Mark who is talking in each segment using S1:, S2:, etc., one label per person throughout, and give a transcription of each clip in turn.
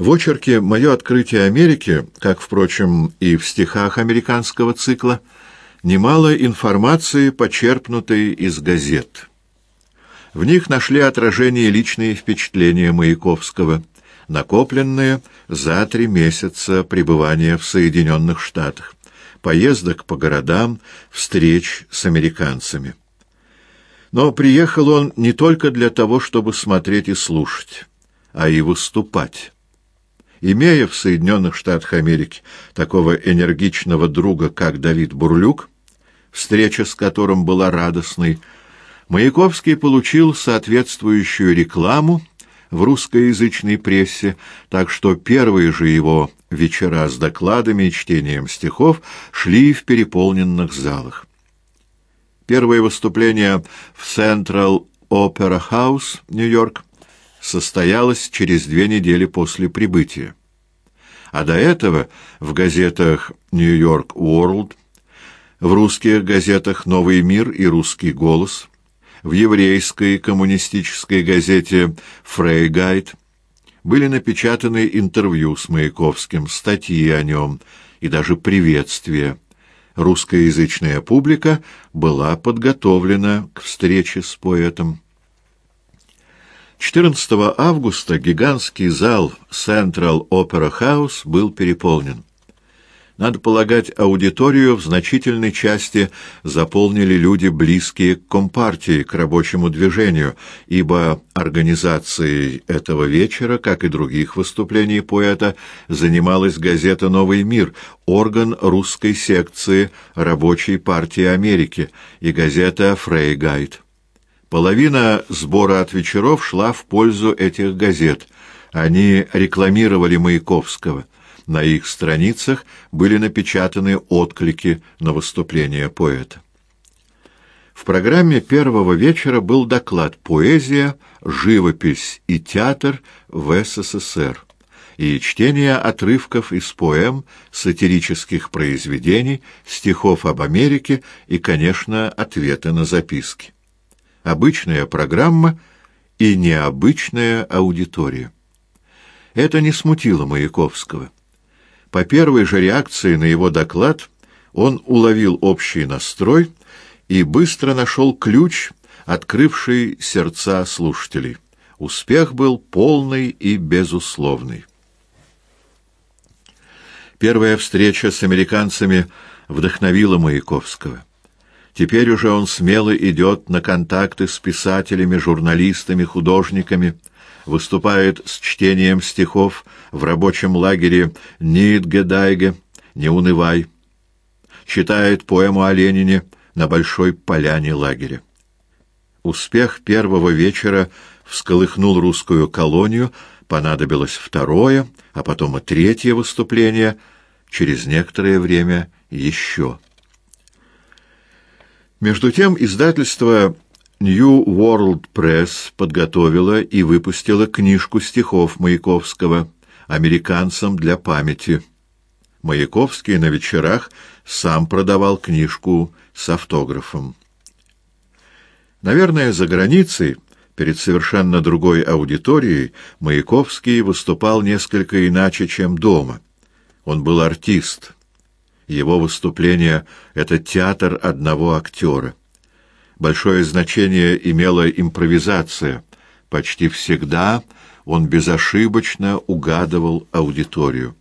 S1: В очерке «Мое открытие Америки», как, впрочем, и в стихах американского цикла, немало информации, почерпнутой из газет. В них нашли отражение личные впечатления Маяковского, накопленные за три месяца пребывания в Соединенных Штатах, поездок по городам, встреч с американцами. Но приехал он не только для того, чтобы смотреть и слушать, а и выступать. Имея в Соединенных Штатах Америки такого энергичного друга, как Давид Бурлюк, встреча с которым была радостной, Маяковский получил соответствующую рекламу в русскоязычной прессе, так что первые же его вечера с докладами и чтением стихов шли в переполненных залах. Первое выступление в Central Opera House, Нью-Йорк, состоялось через две недели после прибытия. А до этого в газетах «Нью-Йорк Уорлд», в русских газетах «Новый мир» и «Русский голос», в еврейской коммунистической газете «Фрейгайд» были напечатаны интервью с Маяковским, статьи о нем и даже приветствия. Русскоязычная публика была подготовлена к встрече с поэтом. 14 августа гигантский зал Central Opera House был переполнен. Надо полагать, аудиторию в значительной части заполнили люди, близкие к Компартии, к рабочему движению, ибо организацией этого вечера, как и других выступлений поэта, занималась газета «Новый мир», орган русской секции Рабочей партии Америки, и газета «Фрейгайд». Половина сбора от вечеров шла в пользу этих газет. Они рекламировали Маяковского. На их страницах были напечатаны отклики на выступление поэта. В программе первого вечера был доклад «Поэзия, живопись и театр в СССР» и чтение отрывков из поэм, сатирических произведений, стихов об Америке и, конечно, ответы на записки обычная программа и необычная аудитория. Это не смутило Маяковского. По первой же реакции на его доклад он уловил общий настрой и быстро нашел ключ, открывший сердца слушателей. Успех был полный и безусловный. Первая встреча с американцами вдохновила Маяковского. Теперь уже он смело идет на контакты с писателями, журналистами, художниками, выступает с чтением стихов в рабочем лагере Нидгедайге «Не унывай», читает поэму о Ленине на большой поляне лагеря. Успех первого вечера всколыхнул русскую колонию, понадобилось второе, а потом и третье выступление, через некоторое время еще. Между тем издательство New World Press подготовило и выпустило книжку стихов Маяковского «Американцам для памяти». Маяковский на вечерах сам продавал книжку с автографом. Наверное, за границей, перед совершенно другой аудиторией, Маяковский выступал несколько иначе, чем дома. Он был артист — его выступление — это театр одного актера. Большое значение имела импровизация. Почти всегда он безошибочно угадывал аудиторию.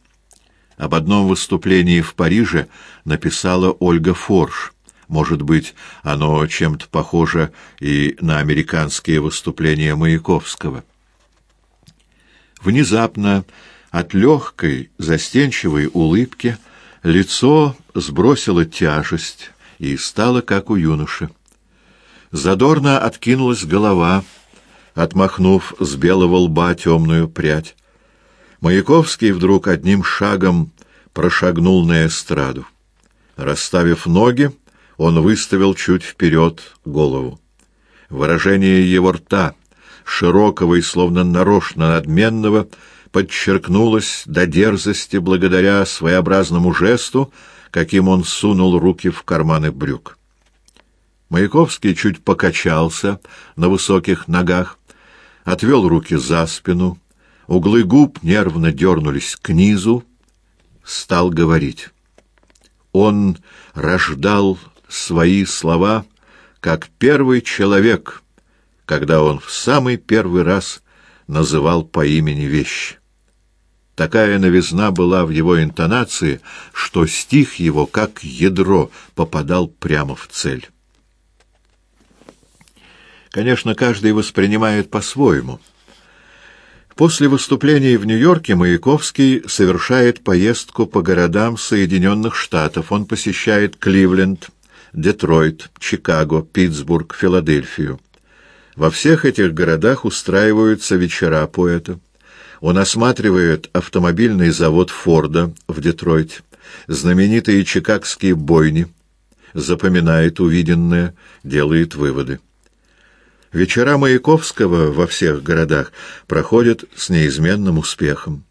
S1: Об одном выступлении в Париже написала Ольга Форш. Может быть, оно чем-то похоже и на американские выступления Маяковского. Внезапно, от легкой, застенчивой улыбки — Лицо сбросило тяжесть и стало, как у юноши. Задорно откинулась голова, отмахнув с белого лба темную прядь. Маяковский вдруг одним шагом прошагнул на эстраду. Расставив ноги, он выставил чуть вперед голову. Выражение его рта, широкого и словно нарочно надменного, подчеркнулось до дерзости благодаря своеобразному жесту, каким он сунул руки в карманы брюк. Маяковский чуть покачался на высоких ногах, отвел руки за спину, углы губ нервно дернулись к низу, стал говорить. Он рождал свои слова, как первый человек, когда он в самый первый раз называл по имени вещи. Такая новизна была в его интонации, что стих его, как ядро, попадал прямо в цель. Конечно, каждый воспринимает по-своему. После выступлений в Нью-Йорке Маяковский совершает поездку по городам Соединенных Штатов. Он посещает Кливленд, Детройт, Чикаго, Питтсбург, Филадельфию. Во всех этих городах устраиваются вечера поэта. Он осматривает автомобильный завод Форда в Детройте, знаменитые чикагские бойни, запоминает увиденное, делает выводы. Вечера Маяковского во всех городах проходят с неизменным успехом.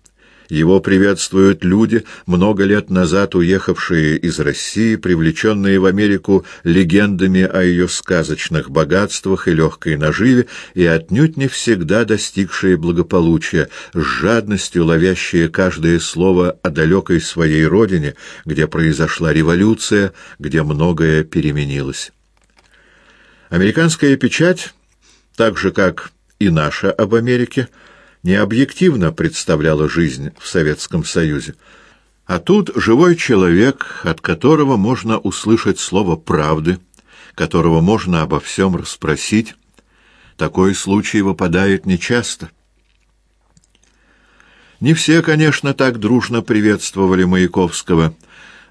S1: Его приветствуют люди, много лет назад уехавшие из России, привлеченные в Америку легендами о ее сказочных богатствах и легкой наживе, и отнюдь не всегда достигшие благополучия, с жадностью ловящие каждое слово о далекой своей родине, где произошла революция, где многое переменилось. Американская печать, так же как и наша об Америке, — не объективно представляла жизнь в Советском Союзе, а тут живой человек, от которого можно услышать слово правды, которого можно обо всем расспросить. Такой случай выпадает нечасто. Не все, конечно, так дружно приветствовали Маяковского –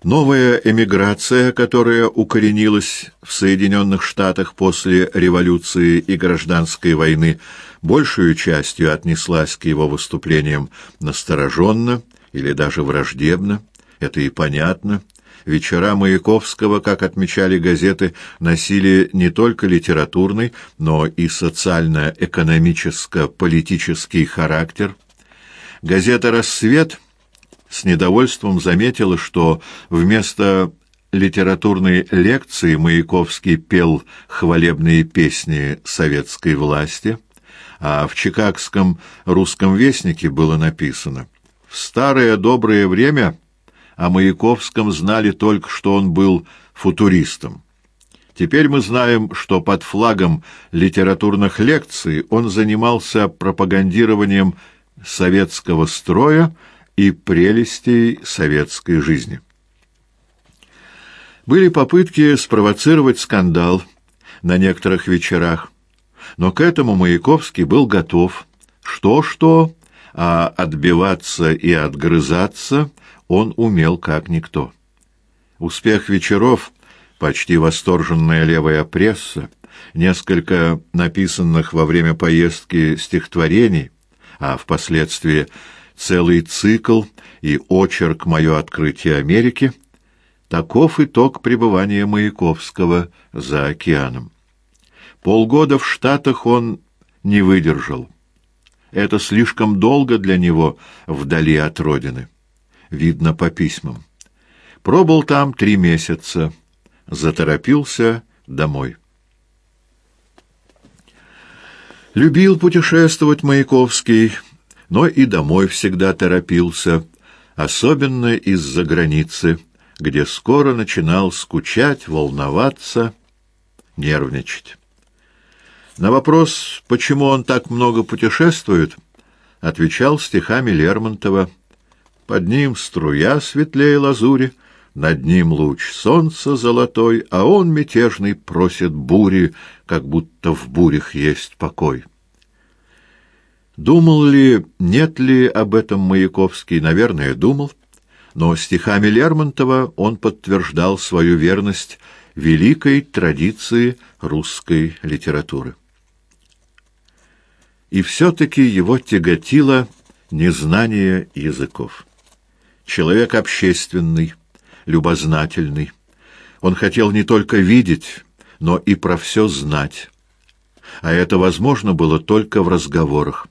S1: Новая эмиграция, которая укоренилась в Соединенных Штатах после революции и гражданской войны, большую частью отнеслась к его выступлениям настороженно или даже враждебно. Это и понятно. Вечера Маяковского, как отмечали газеты, носили не только литературный, но и социально-экономическо-политический характер. Газета «Рассвет» с недовольством заметила, что вместо литературной лекции Маяковский пел хвалебные песни советской власти, а в Чикагском русском вестнике было написано «В старое доброе время о Маяковском знали только, что он был футуристом. Теперь мы знаем, что под флагом литературных лекций он занимался пропагандированием советского строя, и прелестей советской жизни. Были попытки спровоцировать скандал на некоторых вечерах, но к этому Маяковский был готов. Что-что, а отбиваться и отгрызаться он умел как никто. Успех вечеров, почти восторженная левая пресса, несколько написанных во время поездки стихотворений, а впоследствии целый цикл и очерк «Мое открытие Америки» — таков итог пребывания Маяковского за океаном. Полгода в Штатах он не выдержал. Это слишком долго для него вдали от родины. Видно по письмам. Пробыл там три месяца, заторопился домой. Любил путешествовать Маяковский, но и домой всегда торопился, особенно из-за границы, где скоро начинал скучать, волноваться, нервничать. На вопрос, почему он так много путешествует, отвечал стихами Лермонтова «Под ним струя светлее лазури, над ним луч солнца золотой, а он мятежный просит бури, как будто в бурях есть покой». Думал ли, нет ли об этом Маяковский? Наверное, думал. Но стихами Лермонтова он подтверждал свою верность великой традиции русской литературы. И все-таки его тяготило незнание языков. Человек общественный, любознательный. Он хотел не только видеть, но и про все знать. А это возможно было только в разговорах.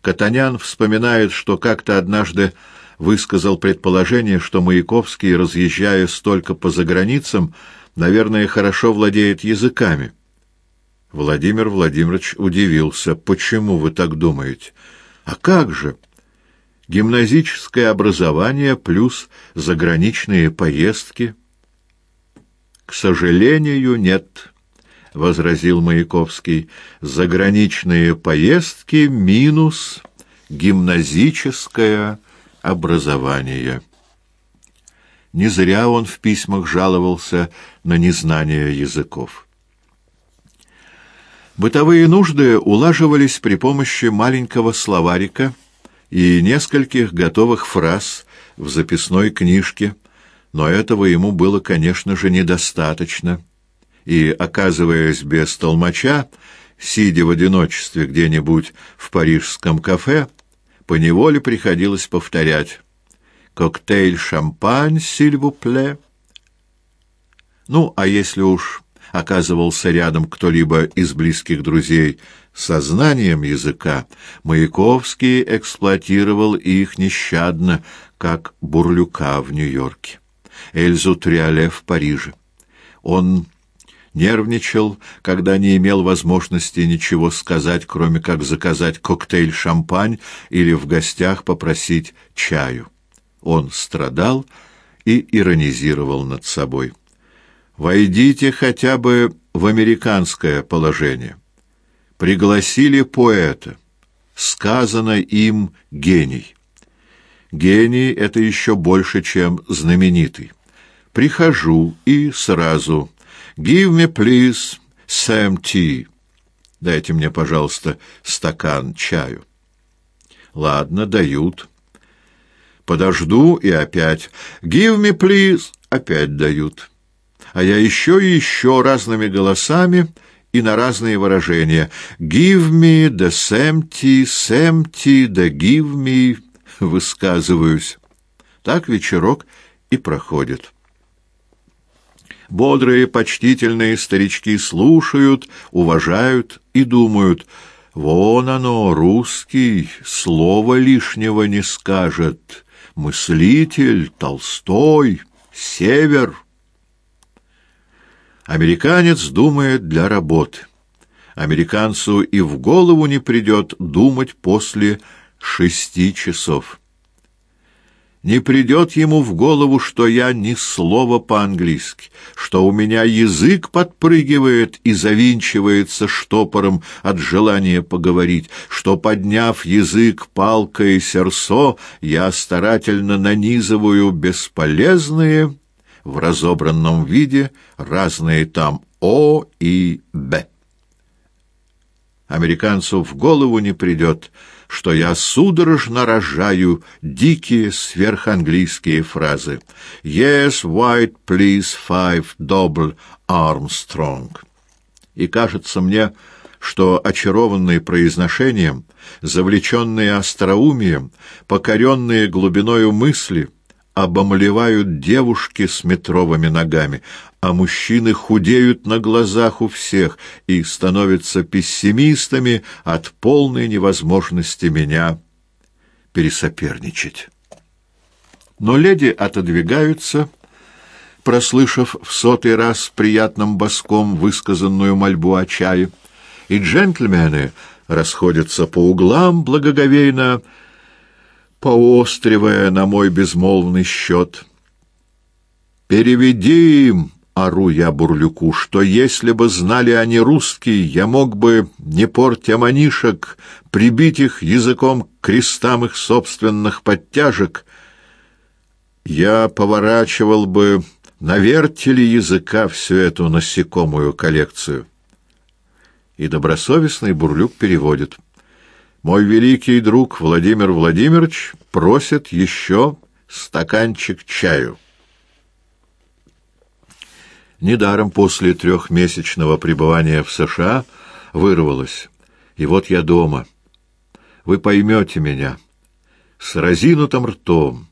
S1: Катанян вспоминает, что как-то однажды высказал предположение, что Маяковский, разъезжая столько по заграницам, наверное, хорошо владеет языками. Владимир Владимирович удивился. «Почему вы так думаете?» А как же? Гимназическое образование плюс заграничные поездки? К сожалению, нет, — возразил Маяковский. Заграничные поездки минус гимназическое образование. Не зря он в письмах жаловался на незнание языков. Бытовые нужды улаживались при помощи маленького словарика и нескольких готовых фраз в записной книжке, но этого ему было, конечно же, недостаточно. И, оказываясь без толмача, сидя в одиночестве где-нибудь в парижском кафе, поневоле приходилось повторять «Коктейль шампань, сильвупле». Ну, а если уж оказывался рядом кто-либо из близких друзей со знанием языка, Маяковский эксплуатировал их нещадно, как Бурлюка в Нью-Йорке, Эльзу Триоле в Париже. Он нервничал, когда не имел возможности ничего сказать, кроме как заказать коктейль-шампань или в гостях попросить чаю. Он страдал и иронизировал над собой. Войдите хотя бы в американское положение. Пригласили поэта. Сказано им гений. Гений — это еще больше, чем знаменитый. Прихожу и сразу «Give me, please, some tea». Дайте мне, пожалуйста, стакан чаю. Ладно, дают. Подожду и опять «Give me, please», опять дают а я еще и еще разными голосами и на разные выражения. «Give me the empty, empty, the give me» высказываюсь. Так вечерок и проходит. Бодрые, почтительные старички слушают, уважают и думают, «Вон оно, русский, слова лишнего не скажет, мыслитель, Толстой, Север». Американец думает для работы. Американцу и в голову не придет думать после шести часов. Не придет ему в голову, что я ни слова по-английски, что у меня язык подпрыгивает и завинчивается штопором от желания поговорить, что, подняв язык палкой и серсо, я старательно нанизываю бесполезные в разобранном виде разные там О и Б. Американцу в голову не придет, что я судорожно рожаю дикие сверханглийские фразы. «Yes, white, please, five, double, Armstrong». И кажется мне, что, очарованные произношением, завлеченные остроумием, покоренные глубиною мысли — обомлевают девушки с метровыми ногами, а мужчины худеют на глазах у всех и становятся пессимистами от полной невозможности меня пересоперничать. Но леди отодвигаются, прослышав в сотый раз приятным боском высказанную мольбу о чае, и джентльмены расходятся по углам благоговейно, поостривая на мой безмолвный счет. «Переведи им!» — ору я Бурлюку, что если бы знали они русский, я мог бы, не портя манишек, прибить их языком к крестам их собственных подтяжек. Я поворачивал бы на вертеле языка всю эту насекомую коллекцию. И добросовестный Бурлюк переводит — мой великий друг Владимир Владимирович просит еще стаканчик чаю. Недаром после трехмесячного пребывания в США вырвалось. И вот я дома. Вы поймете меня. С разинутым ртом,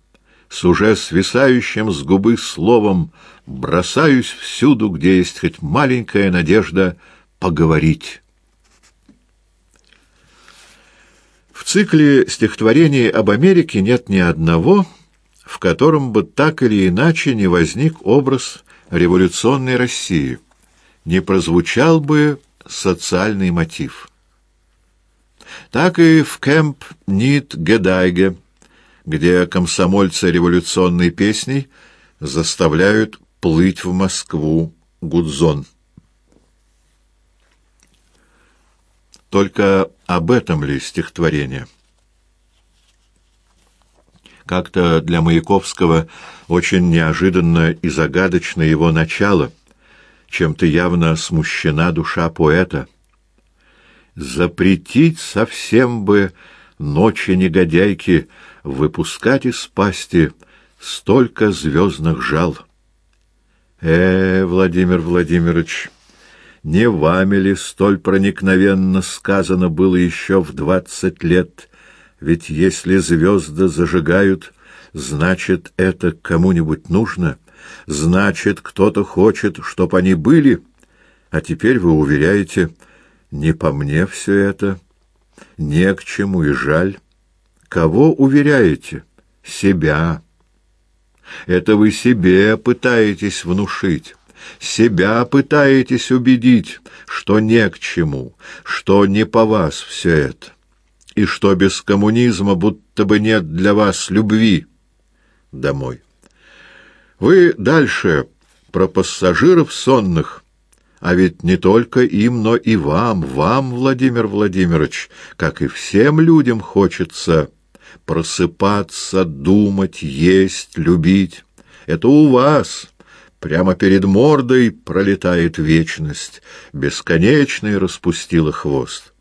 S1: с уже свисающим с губы словом, бросаюсь всюду, где есть хоть маленькая надежда поговорить. В цикле стихотворений об Америке нет ни одного, в котором бы так или иначе не возник образ революционной России, не прозвучал бы социальный мотив. так и в кемп Нит-Гедайге, где комсомольцы революционной песней заставляют плыть в Москву Гудзон. Только об этом ли стихотворение? Как-то для Маяковского очень неожиданно и загадочно его начало, чем-то явно смущена душа поэта. Запретить совсем бы ночи негодяйки выпускать из пасти столько звездных жал. Э, Владимир Владимирович, не вами ли столь проникновенно сказано было еще в двадцать лет, ведь если звезды зажигают, значит, это кому-нибудь нужно, значит, кто-то хочет, чтоб они были, а теперь вы уверяете, не по мне все это, не к чему и жаль. Кого уверяете? Себя. Это вы себе пытаетесь внушить, себя пытаетесь убедить, что не к чему, что не по вас все это и что без коммунизма будто бы нет для вас любви домой. Вы дальше про пассажиров сонных, а ведь не только им, но и вам, вам, Владимир Владимирович, как и всем людям хочется просыпаться, думать, есть, любить. Это у вас, прямо перед мордой пролетает вечность, бесконечный распустила хвост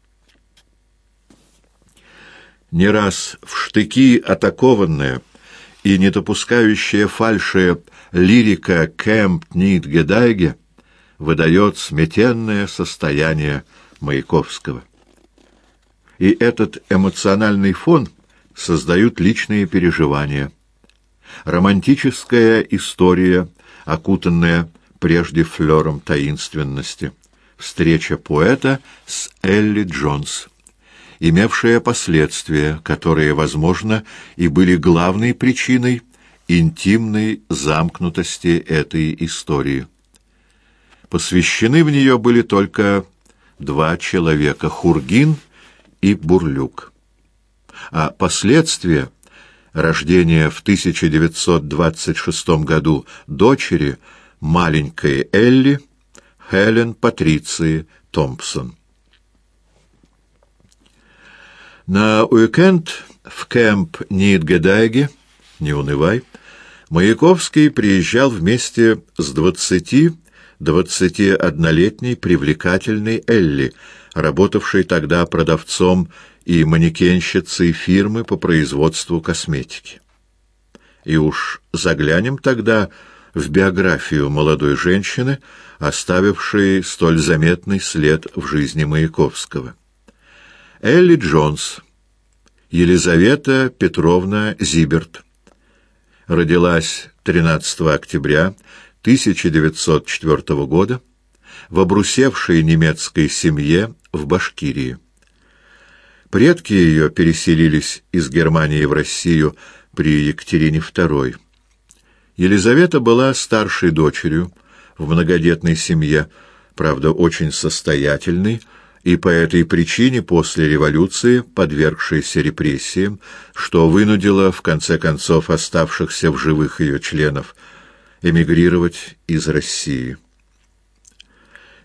S1: не раз в штыки атакованная и не допускающая фальши лирика Кэмп Нит Гедайге выдает сметенное состояние Маяковского. И этот эмоциональный фон создают личные переживания. Романтическая история, окутанная прежде флером таинственности. Встреча поэта с Элли Джонс имевшее последствия, которые, возможно, и были главной причиной интимной замкнутости этой истории. Посвящены в нее были только два человека — Хургин и Бурлюк. А последствия рождения в 1926 году дочери маленькой Элли Хелен Патриции Томпсон. На уикенд в кемп Нидгедайге, не унывай, Маяковский приезжал вместе с двадцати-двадцати-однолетней привлекательной Элли, работавшей тогда продавцом и манекенщицей фирмы по производству косметики. И уж заглянем тогда в биографию молодой женщины, оставившей столь заметный след в жизни Маяковского. Элли Джонс, Елизавета Петровна Зиберт. Родилась 13 октября 1904 года в обрусевшей немецкой семье в Башкирии. Предки ее переселились из Германии в Россию при Екатерине II. Елизавета была старшей дочерью в многодетной семье, правда, очень состоятельной, и по этой причине после революции, подвергшейся репрессиям, что вынудило, в конце концов, оставшихся в живых ее членов эмигрировать из России.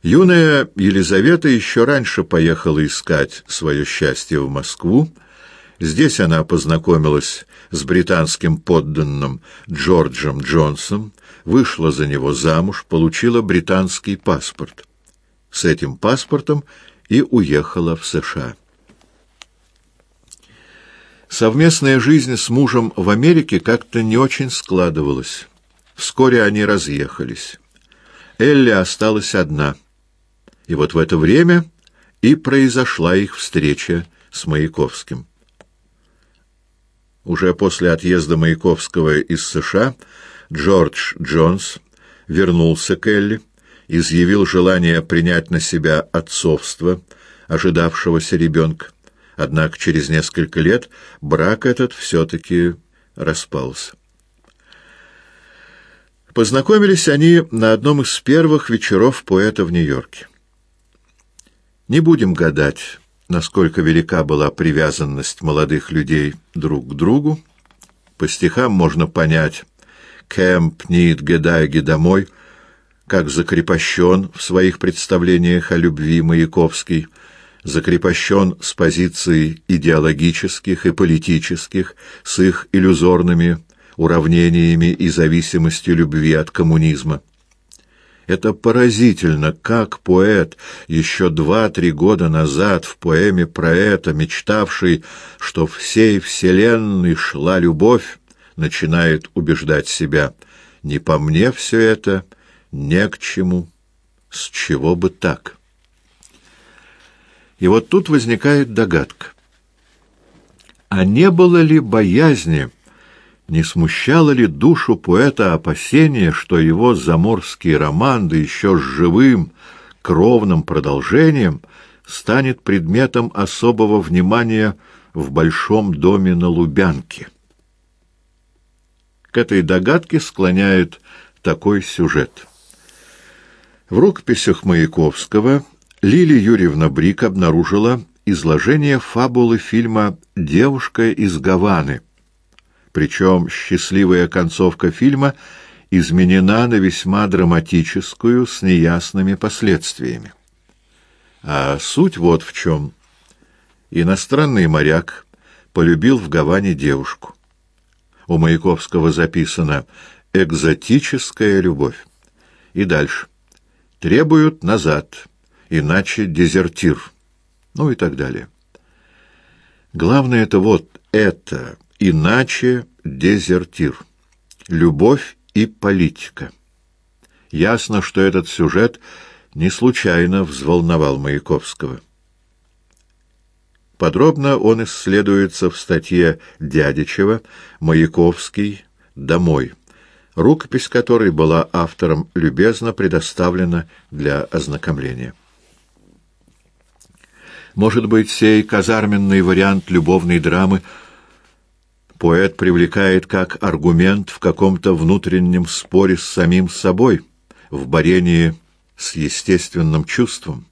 S1: Юная Елизавета еще раньше поехала искать свое счастье в Москву. Здесь она познакомилась с британским подданным Джорджем Джонсом, вышла за него замуж, получила британский паспорт. С этим паспортом и уехала в США. Совместная жизнь с мужем в Америке как-то не очень складывалась. Вскоре они разъехались. Элли осталась одна. И вот в это время и произошла их встреча с Маяковским. Уже после отъезда Маяковского из США Джордж Джонс вернулся к Элли, изъявил желание принять на себя отцовство ожидавшегося ребенка. Однако через несколько лет брак этот все-таки распался. Познакомились они на одном из первых вечеров поэта в Нью-Йорке. Не будем гадать, насколько велика была привязанность молодых людей друг к другу. По стихам можно понять «Кэмп Нид Гедайги домой», как закрепощен в своих представлениях о любви Маяковский, закрепощен с позиций идеологических и политических, с их иллюзорными уравнениями и зависимостью любви от коммунизма. Это поразительно, как поэт еще два-три года назад в поэме про это, мечтавший, что всей вселенной шла любовь, начинает убеждать себя «не по мне все это», «не к чему», «с чего бы так». И вот тут возникает догадка. А не было ли боязни, не смущало ли душу поэта опасение, что его заморский роман, да еще с живым, кровным продолжением, станет предметом особого внимания в большом доме на Лубянке? К этой догадке склоняет такой сюжет. В рукописях Маяковского Лилия Юрьевна Брик обнаружила изложение фабулы фильма «Девушка из Гаваны», причем счастливая концовка фильма изменена на весьма драматическую с неясными последствиями. А суть вот в чем. Иностранный моряк полюбил в Гаване девушку. У Маяковского записано «экзотическая любовь». И дальше. «Требуют назад, иначе дезертир». Ну и так далее. Главное это вот это Иначе дезертир. Любовь и политика. Ясно, что этот сюжет не случайно взволновал Маяковского. Подробно он исследуется в статье Дядичева «Маяковский. Домой», рукопись которой была автором любезно предоставлена для ознакомления. Может быть, сей казарменный вариант любовной драмы – поэт привлекает как аргумент в каком-то внутреннем споре с самим собой, в борении с естественным чувством.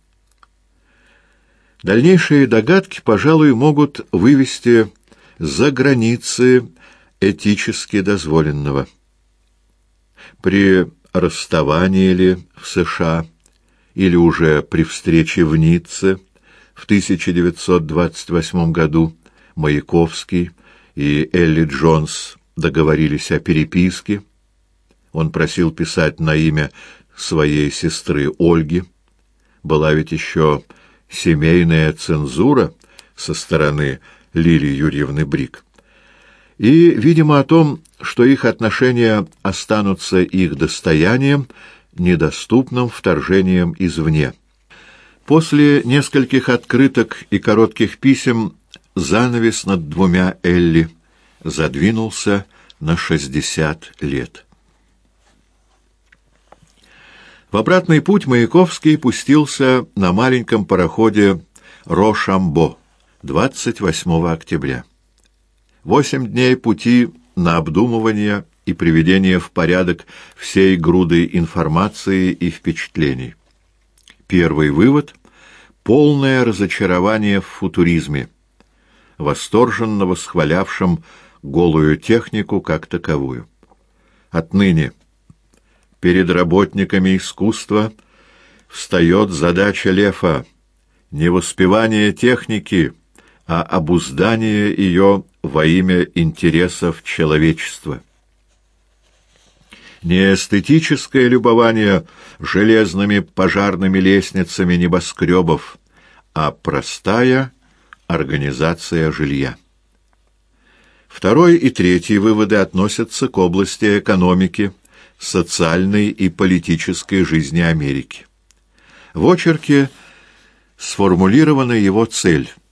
S1: Дальнейшие догадки, пожалуй, могут вывести за границы этически дозволенного. При расставании ли в США или уже при встрече в Ницце в 1928 году Маяковский и Элли Джонс договорились о переписке. Он просил писать на имя своей сестры Ольги. Была ведь еще семейная цензура со стороны Лилии Юрьевны Брик. И, видимо, о том, что их отношения останутся их достоянием, недоступным вторжением извне. После нескольких открыток и коротких писем занавес над двумя Элли задвинулся на шестьдесят лет. В обратный путь Маяковский пустился на маленьком пароходе Рошамбо 28 октября. Восемь дней пути на обдумывание и приведение в порядок всей груды информации и впечатлений. Первый вывод — полное разочарование в футуризме — восторженно восхвалявшим голую технику как таковую. Отныне перед работниками искусства встает задача Лефа не воспевание техники, а обуздание ее во имя интересов человечества. Не эстетическое любование железными пожарными лестницами небоскребов, а простая Организация жилья. Второй и третий выводы относятся к области экономики, социальной и политической жизни Америки. В очерке сформулирована его цель –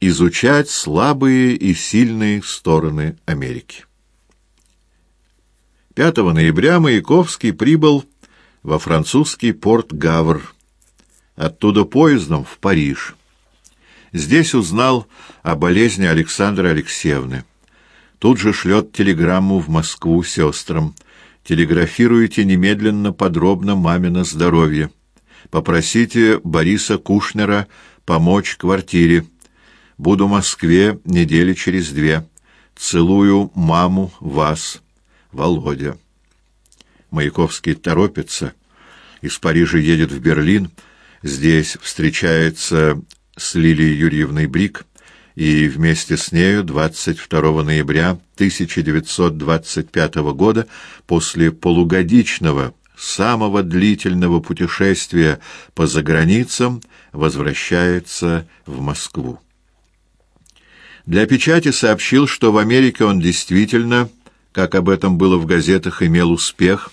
S1: изучать слабые и сильные стороны Америки. 5 ноября Маяковский прибыл во французский порт Гавр, оттуда поездом в Париж. Здесь узнал о болезни Александры Алексеевны. Тут же шлет телеграмму в Москву сестрам. Телеграфируйте немедленно подробно мамино здоровье. Попросите Бориса Кушнера помочь квартире. Буду в Москве недели через две. Целую маму, вас, Володя. Маяковский торопится. Из Парижа едет в Берлин. Здесь встречается с Лилией Юрьевной Брик и вместе с нею 22 ноября 1925 года после полугодичного самого длительного путешествия по заграницам возвращается в Москву. Для печати сообщил, что в Америке он действительно, как об этом было в газетах, имел успех,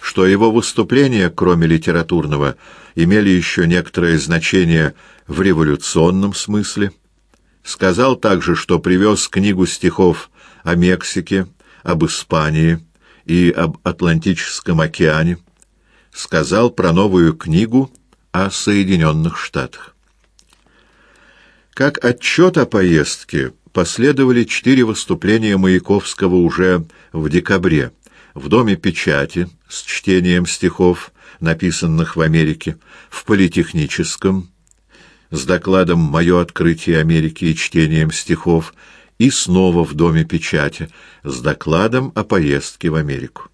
S1: что его выступления, кроме литературного, имели еще некоторое значение в революционном смысле, Сказал также, что привез книгу стихов о Мексике, об Испании и об Атлантическом океане. Сказал про новую книгу о Соединенных Штатах. Как отчет о поездке последовали четыре выступления Маяковского уже в декабре в Доме печати с чтением стихов, написанных в Америке, в Политехническом, с докладом «Мое открытие Америки» и чтением стихов, и снова в Доме печати с докладом о поездке в Америку.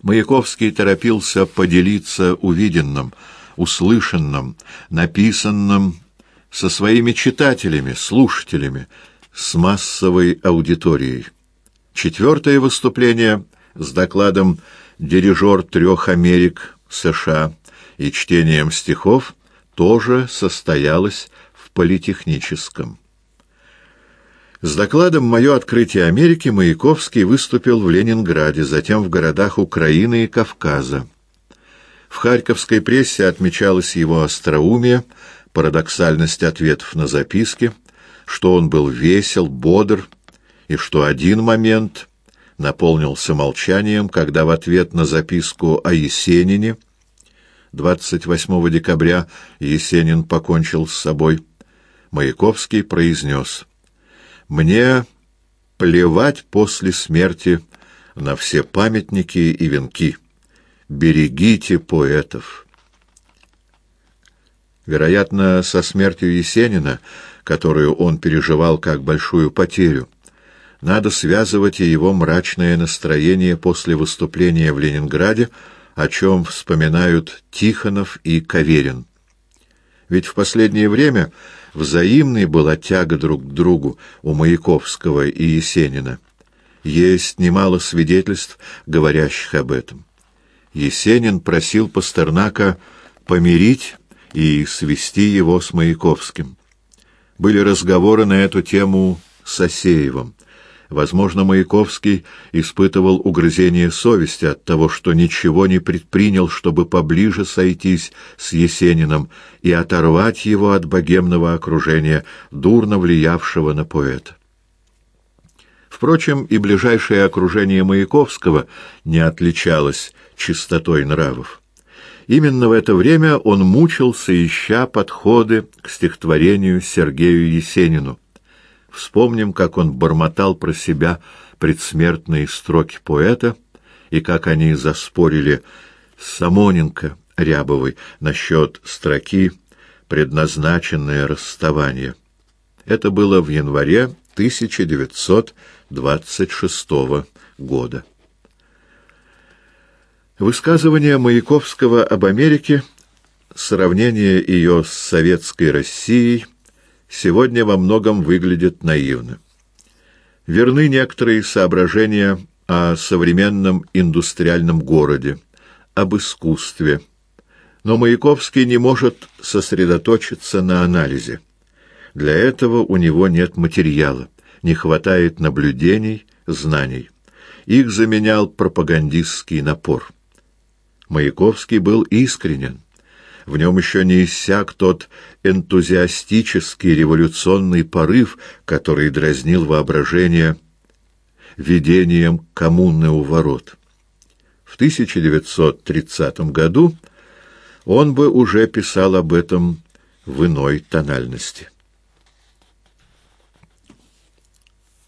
S1: Маяковский торопился поделиться увиденным, услышанным, написанным со своими читателями, слушателями, с массовой аудиторией. Четвертое выступление с докладом «Дирижер трех Америк США» и чтением стихов тоже состоялось в политехническом. С докладом «Мое открытие Америки» Маяковский выступил в Ленинграде, затем в городах Украины и Кавказа. В харьковской прессе отмечалось его остроумие, парадоксальность ответов на записки, что он был весел, бодр, и что один момент наполнился молчанием, когда в ответ на записку о Есенине – 28 декабря Есенин покончил с собой. Маяковский произнес «Мне плевать после смерти на все памятники и венки. Берегите поэтов». Вероятно, со смертью Есенина, которую он переживал как большую потерю, надо связывать и его мрачное настроение после выступления в Ленинграде, о чем вспоминают Тихонов и Каверин. Ведь в последнее время взаимной была тяга друг к другу у Маяковского и Есенина. Есть немало свидетельств, говорящих об этом. Есенин просил Пастернака помирить и свести его с Маяковским. Были разговоры на эту тему с Осеевым. Возможно, Маяковский испытывал угрызение совести от того, что ничего не предпринял, чтобы поближе сойтись с Есениным и оторвать его от богемного окружения, дурно влиявшего на поэта. Впрочем, и ближайшее окружение Маяковского не отличалось чистотой нравов. Именно в это время он мучился, ища подходы к стихотворению Сергею Есенину. Вспомним, как он бормотал про себя предсмертные строки поэта и как они заспорили с Самоненко Рябовой насчет строки «Предназначенное расставание». Это было в январе 1926 года. Высказывание Маяковского об Америке, сравнение ее с советской Россией – сегодня во многом выглядит наивно. Верны некоторые соображения о современном индустриальном городе, об искусстве, но Маяковский не может сосредоточиться на анализе. Для этого у него нет материала, не хватает наблюдений, знаний. Их заменял пропагандистский напор. Маяковский был искренен. В нем еще не иссяк тот энтузиастический революционный порыв, который дразнил воображение видением коммуны у ворот. В 1930 году он бы уже писал об этом в иной тональности.